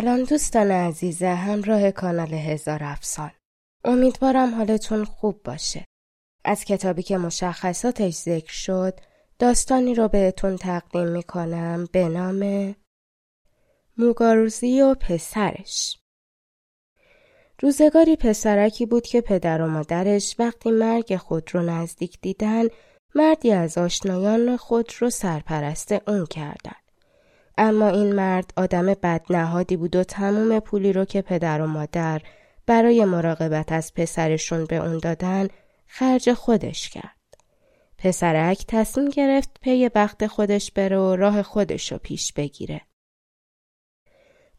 سلام دوستان عزیز همراه کانال هزار افسان. امیدوارم حالتون خوب باشه. از کتابی که مشخصاتش ذکر شد داستانی رو بهتون تقدیم می‌کنم به نام موگاروزی و پسرش. روزگاری پسرکی بود که پدر و مادرش وقتی مرگ خود رو نزدیک دیدن مردی از آشنایان خود رو سرپرست اون کردن. اما این مرد آدم بدنهادی بود و تموم پولی رو که پدر و مادر برای مراقبت از پسرشون به اون دادن خرج خودش کرد. پسرک تصمیم گرفت پی بخت خودش بره و راه خودش رو پیش بگیره.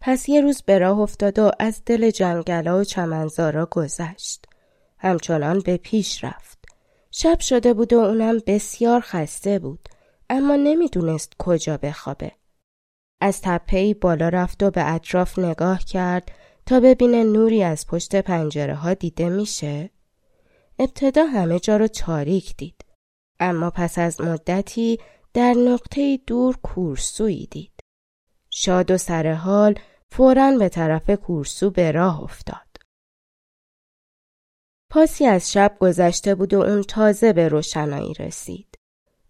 پس یه روز به راه افتاد و از دل جنگلا و چمنزارا گذشت. همچنان به پیش رفت. شب شده بود و اونم بسیار خسته بود. اما نمی‌دونست کجا بخوابه. از تپهی بالا رفت و به اطراف نگاه کرد تا ببینه نوری از پشت پنجره ها دیده میشه. ابتدا همه جا رو تاریک دید. اما پس از مدتی در نقطه دور کورسوی دید. شاد و سرحال فورا به طرف کورسو به راه افتاد. پاسی از شب گذشته بود و اون تازه به روشنایی رسید.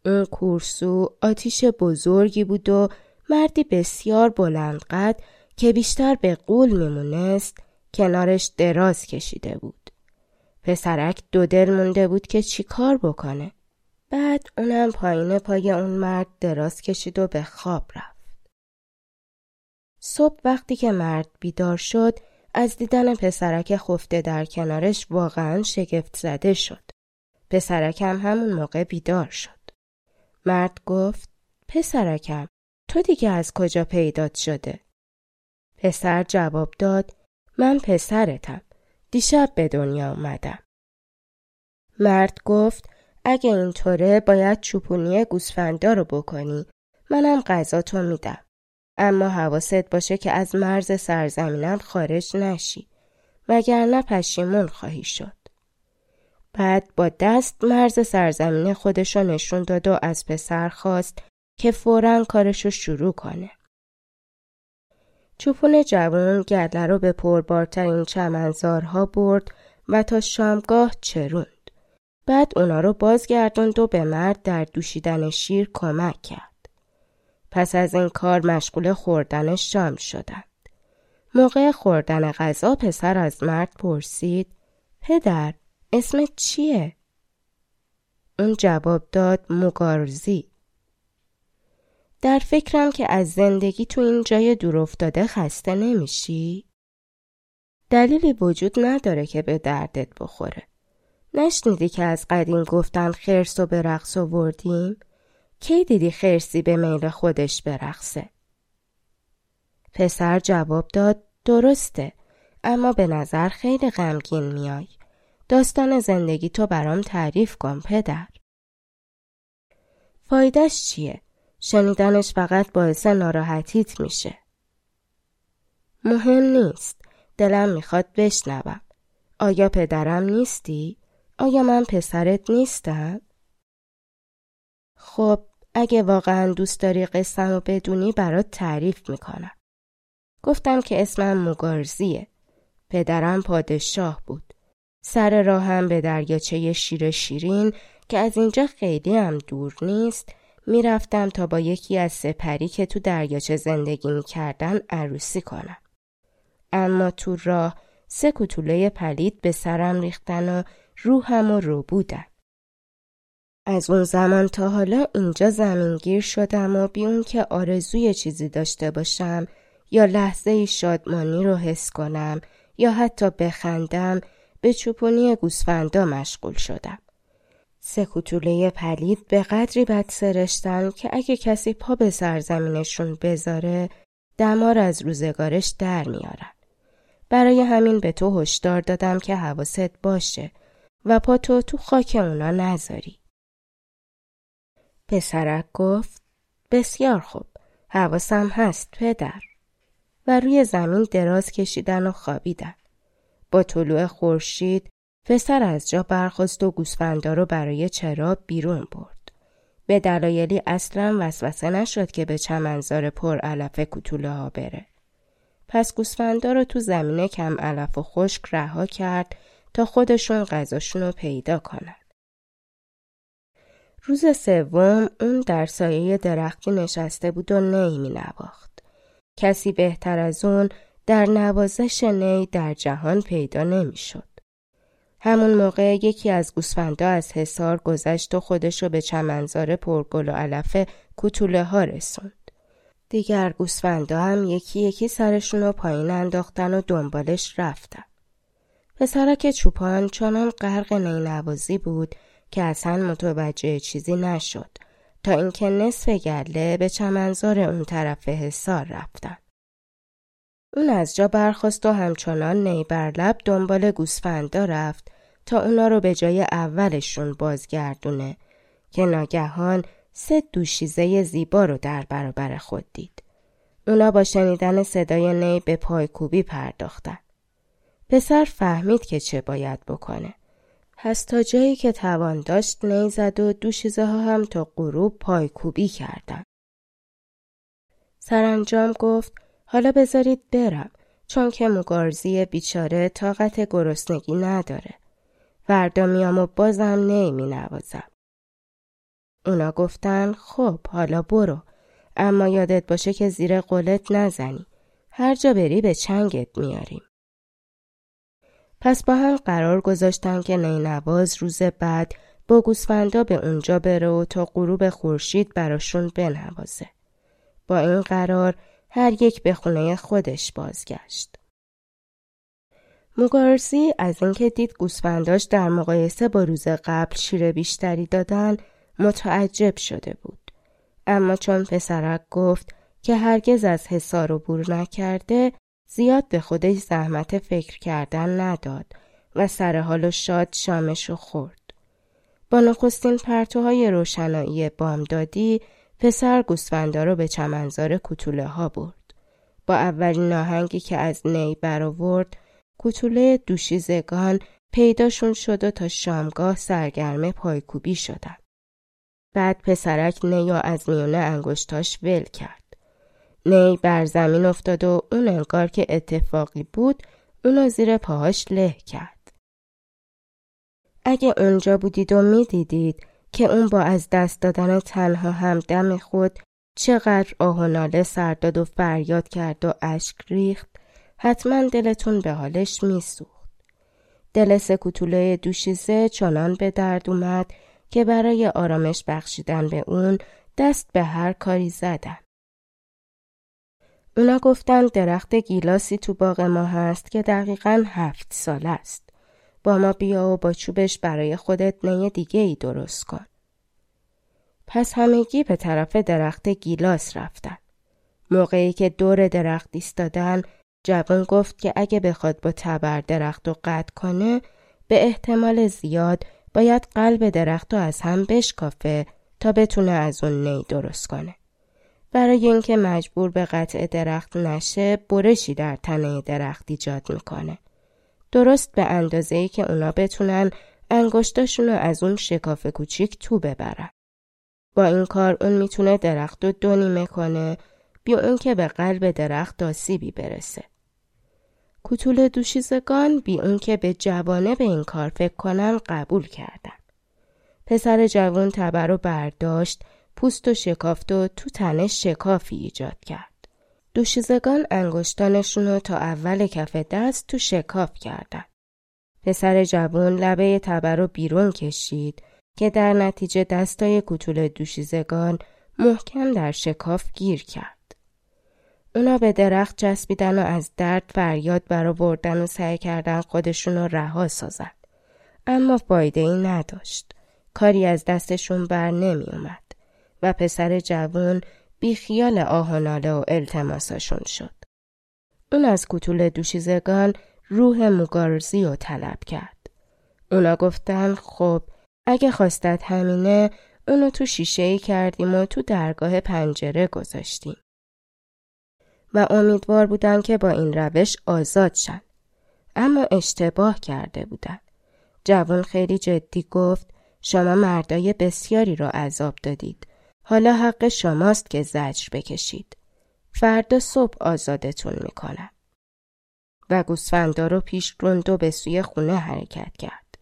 اون کورسو آتیش بزرگی بود و مردی بسیار بلند قد که بیشتر به قول میمونست کنارش دراز کشیده بود. پسرک دو دل مونده بود که چیکار بکنه. بعد اونم پایین پای اون مرد دراز کشید و به خواب رفت. صبح وقتی که مرد بیدار شد از دیدن پسرک خفته در کنارش واقعا شگفت زده شد. پسرکم همون موقع بیدار شد. مرد گفت پسرکم تو دیگه از کجا پیدات شده؟ پسر جواب داد من پسرتم. دیشب به دنیا اومدم. مرد گفت اگه اینطوره باید چوپونی گوسفندا رو بکنی. منم غذا تو میدم. اما حواست باشه که از مرز سرزمینم خارج نشی وگرنه پشیمون خواهی شد. بعد با دست مرز سرزمین خودشو نشون داد و از پسر خواست که فورا کارشو شروع کنه. چوپون جوان گله رو به پربارترین چمنزارها برد و تا شامگاه چروند. بعد اونا رو بازگردوند و به مرد در دوشیدن شیر کمک کرد. پس از این کار مشغول خوردن شام شدند. موقع خوردن غذا پسر از مرد پرسید پدر اسمت چیه؟ اون جواب داد مگارزی. در فکرم که از زندگی تو این جای دور افتاده خسته نمیشی؟ دلیلی وجود نداره که به دردت بخوره. نشنیدی که از قدیم گفتن خرس و به رقص آوردیم؟ کی دیدی خرسی به میل خودش برقصه؟ پسر جواب داد درسته اما به نظر خیلی غمگین میای. داستان زندگی تو برام تعریف کن پدر. فایدهش چیه؟ شنیدنش فقط باعث ناراحتیت میشه. مهم نیست. دلم می‌خواد بشنوم. آیا پدرم نیستی؟ آیا من پسرت نیستم؟ خب اگه واقعا دوست داری قصم رو بدونی برات تعریف می‌کنم. گفتم که اسمم مگارزیه. پدرم پادشاه بود. سر راهم به دریاچه شیر شیرین که از اینجا خیلی هم دور نیست می‌رفتم تا با یکی از سپری که تو دریاچه زندگی می‌کردن عروسی کنم. اما تو راه سه کتوله پلید به سرم ریختن و روحم و رو بودن. از اون زمان تا حالا اینجا زمینگیر شدم و بی اون که آرزوی چیزی داشته باشم یا لحظه شادمانی رو حس کنم یا حتی بخندم به چوپونی گوسفندا مشغول شدم. سه کوتوله پلید به قدری بد سرشتن که اگه کسی پا به سرزمینشون بذاره دمار از روزگارش در میارن. برای همین به تو هشدار دادم که حواست باشه و پا تو تو خاک اونا نذاری. پسرک گفت بسیار خوب حواسم هست پدر و روی زمین دراز کشیدن و خوابیدن. با طلوع خورشید پسر از جا برخواست و گوسفندا رو برای چرا بیرون برد. به دلایلی اصلا وسوسه نشد که به چمنزار پر علف کوتوله ها بره. پس گوسفندا رو تو زمینه کم علف و خشک رها کرد تا خودشون غذاشون رو پیدا کنند. روز سوم اون در سایه درختی نشسته بود و نی می نواخت. کسی بهتر از اون در نوازش نی در جهان پیدا نمی‌شد. همون موقع یکی از گوسفندا از حصار گذشت و خودشو به چمنزار پرگل و علف کوتوله ها رسوند. دیگر گوسفندا هم یکی یکی سرشون رو پایین انداختن و دنبالش رفتن. پسرک چوپان چنان غرق نینوازی بود که اصلا متوجه چیزی نشد تا اینکه نصف گله به چمنزار اون طرف حصار رفتن. اون از جا برخواست و همچنان نیبرلب دنبال گوسفندا رفت تا اونا رو به جای اولشون بازگردونه که ناگهان سه دوشیزه زیبا رو در برابر خود دید. اونا با شنیدن صدای نی به پایکوبی پرداختن. پسر فهمید که چه باید بکنه. پس تا جایی که توان داشت نی زد و دوشیزه ها هم تا غروب پایکوبی کردن. سرانجام گفت حالا بذارید برم چون که مگارزی بیچاره طاقت گرسنگی نداره. فردا میام و بازم نمی نوازم. اونا گفتن خب حالا برو اما یادت باشه که زیر قلت نزنی. هر جا بری به چنگت میاریم. پس با هم قرار گذاشتن که نینواز روز بعد با گوسفندا به اونجا بره و تا غروب خورشید براشون بنوازه. با این قرار هر یک به خونه خودش بازگشت. موگارسی از اینکه دید گوسفنداش در مقایسه با روز قبل شیر بیشتری دادن متعجب شده بود. اما چون پسرک گفت که هرگز از حسار و بور نکرده زیاد به خودش زحمت فکر کردن نداد و سر حال و شاد شامش خورد. با نخستین پرتوهای روشنایی بامدادی پسر گوسفندا رو به چمنزار کوتوله ها برد. با اولین آهنگی که از نی برآورد کوتوله دوشیزگان پیداشون شد و تا شامگاه سرگرم پایکوبی شدن. بعد پسرک نی از میونه انگشتاش ول کرد. نی بر زمین افتاد و اون انگار که اتفاقی بود اونو زیر پاهاش له کرد. اگه اونجا بودید و می‌دیدید که اون با از دست دادن تنها همدم خود چقدر آه و ناله سرداد و فریاد کرد و اشک ریخت حتما دلتون به حالش میسوخت. دل سکوتوله دوشیزه چنان به درد اومد که برای آرامش بخشیدن به اون دست به هر کاری زدن. اونا گفتن درخت گیلاسی تو باغ ما هست که دقیقا هفت سال است. با ما بیا و با چوبش برای خودت نی دیگه ای درست کن. پس همگی به طرف درخت گیلاس رفتن. موقعی که دور درخت ایستادن جوان گفت که اگه بخواد با تبر درخت رو قطع کنه به احتمال زیاد باید قلب درخت رو از هم بشکافه تا بتونه از اون نی درست کنه. برای اینکه مجبور به قطع درخت نشه برشی در تنه درخت ایجاد می‌کنه. درست به اندازه که اونا بتونن انگشتاشون رو از اون شکاف کوچیک تو ببرن. با این کار اون می‌تونه درخت رو دو نیمه کنه بیا اون که به قلب درخت آسیبی برسه. کوتول دوشیزگان بی اون که به جوانه به این کار فکر کنن قبول کردن. پسر جوان تبر رو برداشت پوست و شکافت و تو تنش شکافی ایجاد کرد. دوشیزگان انگشتانشون رو تا اول کف دست تو شکاف کردن. پسر جوان لبه تبر رو بیرون کشید که در نتیجه دستای کوتول دوشیزگان محکم در شکاف گیر کرد. اونا به درخت چسبیدن و از درد فریاد برآوردن و سعی کردن خودشون رها سازن. اما فایده ای نداشت. کاری از دستشون بر نمی اومد و پسر جوان بیخیال آهناله و التماسشون شد. اون از کتول دوشیزگان روح مگارزی رو طلب کرد. اونا گفتن خب اگه خواستت همینه اونو تو شیشه ای کردیم و تو درگاه پنجره گذاشتیم. و امیدوار بودن که با این روش آزاد شن. اما اشتباه کرده بودن. جوان خیلی جدی گفت شما مردای بسیاری را عذاب دادید. حالا حق شماست که زجر بکشید. فردا صبح آزادتون می‌کنم. و گوسفندا رو پیش روند و به سوی خونه حرکت کرد.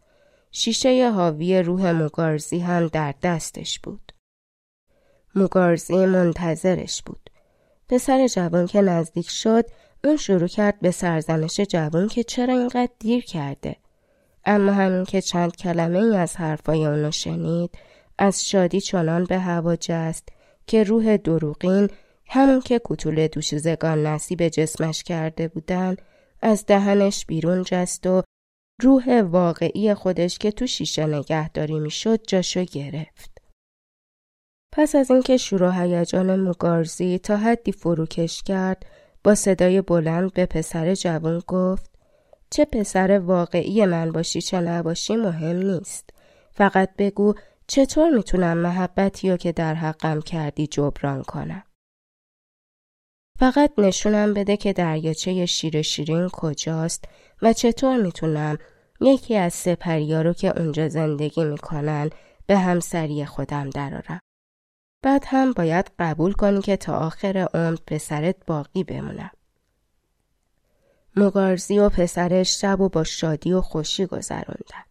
شیشه حاوی روح مگارزی هم در دستش بود. مگارزی منتظرش بود. پسر جوان که نزدیک شد اون شروع کرد به سرزنش جوان که چرا اینقدر دیر کرده. اما همین که چند کلمه ای از حرفای اونو شنید از شادی چنان به هوا جست که روح دروغین همون که کتول دوشیزگان نصیب جسمش کرده بودن از دهنش بیرون جست و روح واقعی خودش که تو شیشه نگهداری می‌شد جاشو گرفت. پس از اینکه شروع هیجان مگارزی تا حدی فروکش کرد با صدای بلند به پسر جوان گفت چه پسر واقعی من باشی چه نباشی مهم نیست. فقط بگو چطور می‌تونم محبتی که در حقم کردی جبران کنم. فقط نشونم بده که دریاچه شیر شیرین کجاست و چطور می‌تونم یکی از سپریا رو که اونجا زندگی می‌کنن به همسری خودم درارم. بعد هم باید قبول کنی که تا آخر عمر پسرت باقی بمونم. مگارزی و پسرش شب و با شادی و خوشی گذروندن.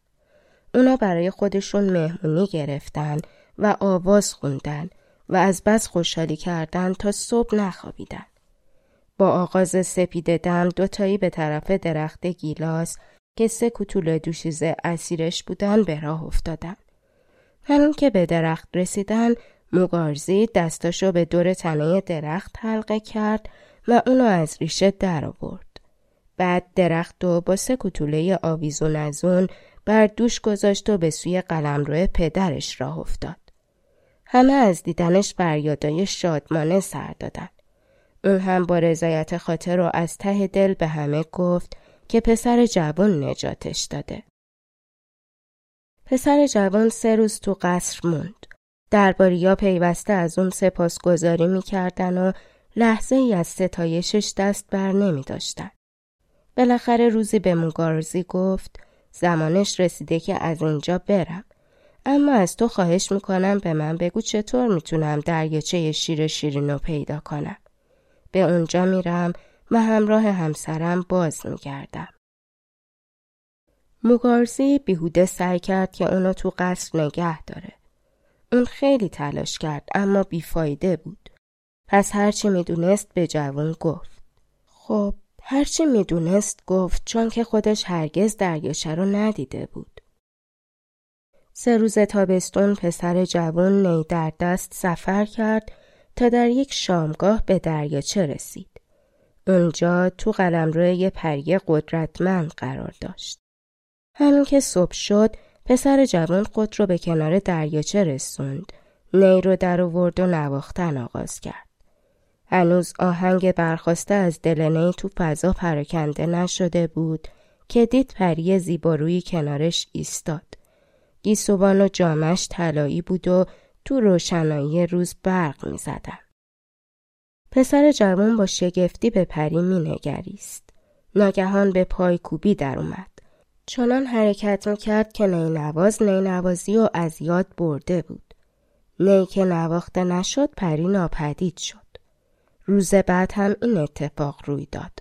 اونا برای خودشون مهمونی گرفتن و آواز خوندن و از بس خوشحالی کردن تا صبح نخوابیدن. با آغاز سپید دم دوتایی به طرف درخت گیلاس که سه کتول دوشیزه اسیرش بودن به راه افتادن. همین که به درخت رسیدن مگارزی دستاشو به دور تنه درخت حلقه کرد و اونو از ریشه در آورد. بعد درخت و با سه کتوله آویزون از اون بر دوش گذاشت و به سوی قلمرو پدرش راه افتاد. همه از دیدنش فریادای شادمانه سر دادن. اون هم با رضایت خاطر و از ته دل به همه گفت که پسر جوان نجاتش داده. پسر جوان سه روز تو قصر موند. درباریا پیوسته از اون سپاسگزاری می‌کردن و لحظه ای از ستایشش دست بر نمی داشتن. بالاخره روزی به مگارزی گفت زمانش رسیده که از اینجا برم. اما از تو خواهش می‌کنم به من بگو چطور می‌تونم دریاچه شیر شیرینو پیدا کنم. به اونجا میرم و همراه همسرم باز میگردم. مگارزی بیهوده سعی کرد که اونو تو قصر نگه داره. اون خیلی تلاش کرد اما بیفایده بود. پس هرچی می‌دونست به جوان گفت. خب هرچی می‌دونست گفت چون که خودش هرگز دریاچه رو ندیده بود. سه روز تابستون پسر جوان نی در دست سفر کرد تا در یک شامگاه به دریاچه رسید. اونجا تو قلمرو پری قدرتمند قرار داشت. همین که صبح شد پسر جوان خود رو به کنار دریاچه رسوند. نی رو در آورد و نواختن آغاز کرد. هنوز آهنگ برخواسته از دل تو فضا پراکنده نشده بود که دید پری زیبارویی کنارش ایستاد. گیسوان و جامش طلایی بود و تو روشنایی روز برق می زدن. پسر جوان با شگفتی به پری می نگریست. ناگهان به پای کوبی در اومد. چنان حرکت می کرد که نی نواز نی نوازی و از یاد برده بود. نی که نواخته نشد پری ناپدید شد. روز بعد هم این اتفاق روی داد.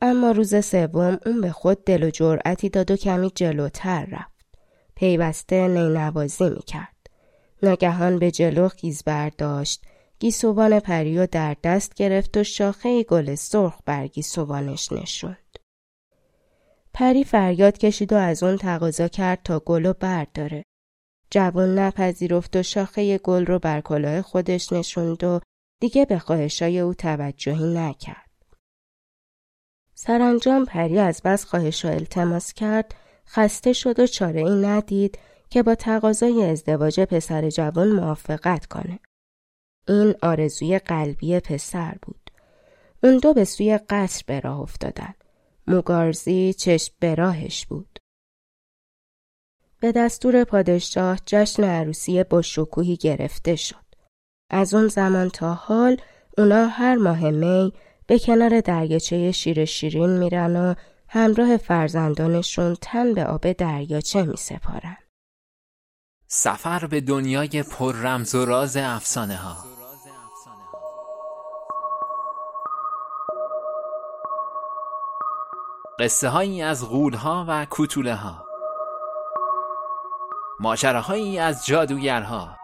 اما روز سوم اون به خود دل و جرأتی داد و کمی جلوتر رفت. پیوسته نینوازی می کرد. ناگهان به جلو خیز برداشت. گیسوان پریو در دست گرفت و شاخه گل سرخ بر گیسوانش نشوند. پری فریاد کشید و از اون تقاضا کرد تا گل برداره. جوان نپذیرفت و شاخه گل رو بر کلاه خودش نشوند و دیگه به خواهشای او توجهی نکرد. سرانجام پری از بس خواهش و التماس کرد خسته شد و چاره ای ندید که با تقاضای ازدواج پسر جوان موافقت کنه. این آرزوی قلبی پسر بود. اون دو به سوی قصر به راه افتادن. موگارزی چشم به راهش بود. به دستور پادشاه جشن عروسی با شکوهی گرفته شد. از اون زمان تا حال اونا هر ماه می به کنار درگچه شیر شیرین میرن و همراه فرزندانشون تن به آب دریاچه می سپارن. سفر به دنیای پر رمز و راز افسانه ها. قصه هایی از غول ها و کوتوله ها ماجراهایی از جادوگرها.